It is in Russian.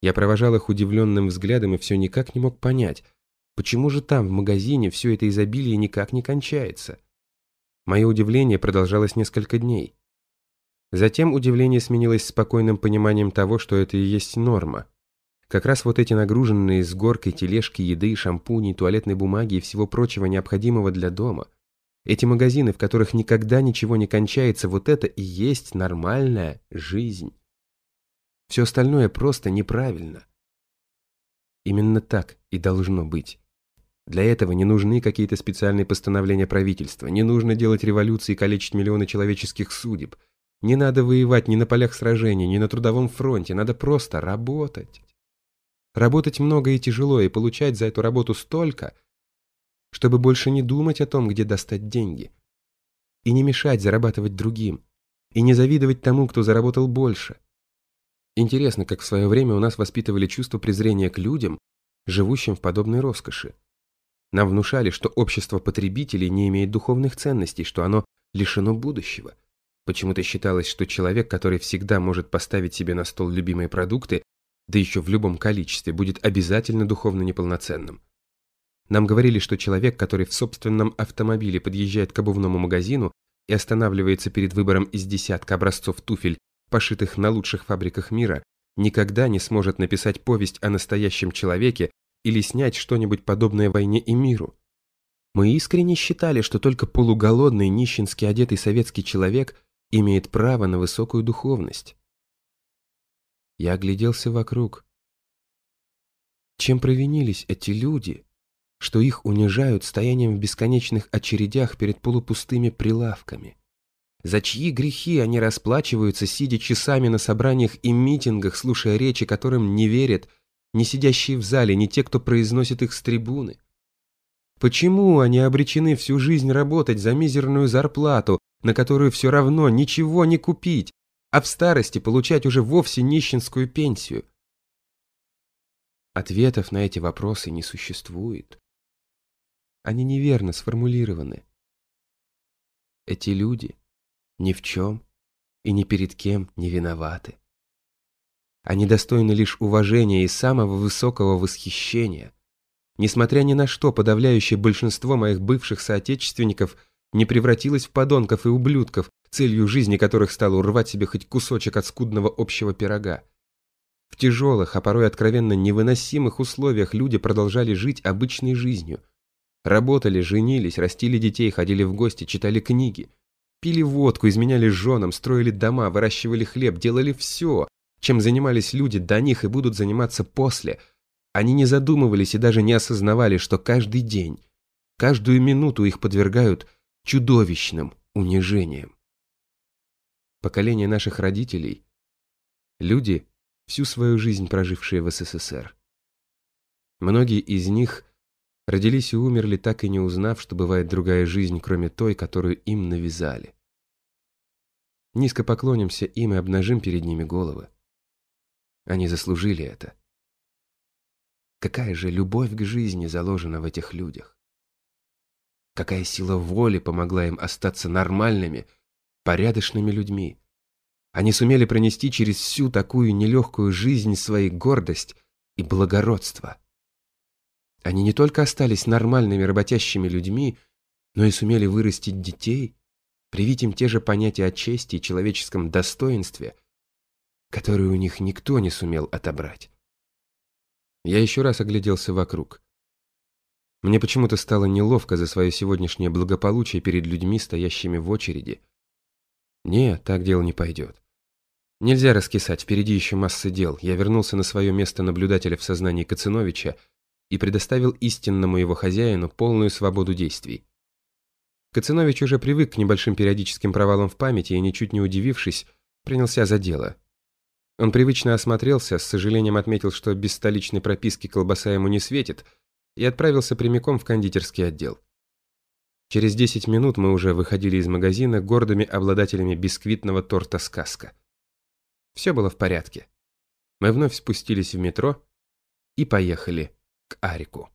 Я провожал их удивленным взглядом и все никак не мог понять, почему же там, в магазине, все это изобилие никак не кончается. Мое удивление продолжалось несколько дней. Затем удивление сменилось спокойным пониманием того, что это и есть норма. Как раз вот эти нагруженные с горкой тележки еды, шампуней, туалетной бумаги и всего прочего необходимого для дома. Эти магазины, в которых никогда ничего не кончается, вот это и есть нормальная жизнь. Все остальное просто неправильно. Именно так и должно быть. Для этого не нужны какие-то специальные постановления правительства, не нужно делать революции и калечить миллионы человеческих судеб – не надо воевать ни на полях сражений, ни на трудовом фронте, надо просто работать. Работать много и тяжело, и получать за эту работу столько, чтобы больше не думать о том, где достать деньги. И не мешать зарабатывать другим. И не завидовать тому, кто заработал больше. Интересно, как в свое время у нас воспитывали чувство презрения к людям, живущим в подобной роскоши. Нам внушали, что общество потребителей не имеет духовных ценностей, что оно лишено будущего – Почему-то считалось, что человек, который всегда может поставить себе на стол любимые продукты, да еще в любом количестве, будет обязательно духовно неполноценным. Нам говорили, что человек, который в собственном автомобиле подъезжает к обувному магазину и останавливается перед выбором из десятка образцов туфель, пошитых на лучших фабриках мира, никогда не сможет написать повесть о настоящем человеке или снять что-нибудь подобное войне и миру. Мы искренне считали, что только полуголодный, нищенски одетый советский человек – имеет право на высокую духовность. Я огляделся вокруг. Чем провинились эти люди, что их унижают стоянием в бесконечных очередях перед полупустыми прилавками? За чьи грехи они расплачиваются, сидя часами на собраниях и митингах, слушая речи, которым не верят ни сидящие в зале, ни те, кто произносит их с трибуны? Почему они обречены всю жизнь работать за мизерную зарплату, на которую все равно ничего не купить, а в старости получать уже вовсе нищенскую пенсию? Ответов на эти вопросы не существует. Они неверно сформулированы. Эти люди ни в чем и ни перед кем не виноваты. Они достойны лишь уважения и самого высокого восхищения. Несмотря ни на что, подавляющее большинство моих бывших соотечественников – не превратилась в подонков и ублюдков, целью жизни которых стало урвать себе хоть кусочек от скудного общего пирога. В тяжелых, а порой откровенно невыносимых условиях люди продолжали жить обычной жизнью. Работали, женились, растили детей, ходили в гости, читали книги. Пили водку, изменяли женам, строили дома, выращивали хлеб, делали все, чем занимались люди до них и будут заниматься после. Они не задумывались и даже не осознавали, что каждый день, каждую минуту их подвергают – чудовищным унижением. Поколение наших родителей – люди, всю свою жизнь прожившие в СССР. Многие из них родились и умерли, так и не узнав, что бывает другая жизнь, кроме той, которую им навязали. Низко поклонимся им и обнажим перед ними головы. Они заслужили это. Какая же любовь к жизни заложена в этих людях? Какая сила воли помогла им остаться нормальными, порядочными людьми. Они сумели пронести через всю такую нелегкую жизнь свои гордость и благородство. Они не только остались нормальными работящими людьми, но и сумели вырастить детей, привить им те же понятия о чести и человеческом достоинстве, которые у них никто не сумел отобрать. Я еще раз огляделся вокруг. Мне почему-то стало неловко за свое сегодняшнее благополучие перед людьми, стоящими в очереди. Не, так дело не пойдет. Нельзя раскисать, впереди еще масса дел. Я вернулся на свое место наблюдателя в сознании Кациновича и предоставил истинному его хозяину полную свободу действий. Кацинович уже привык к небольшим периодическим провалам в памяти и, ничуть не удивившись, принялся за дело. Он привычно осмотрелся, с сожалением отметил, что без столичной прописки колбаса ему не светит – и отправился прямиком в кондитерский отдел. Через 10 минут мы уже выходили из магазина гордыми обладателями бисквитного торта «Сказка». Все было в порядке. Мы вновь спустились в метро и поехали к Арику.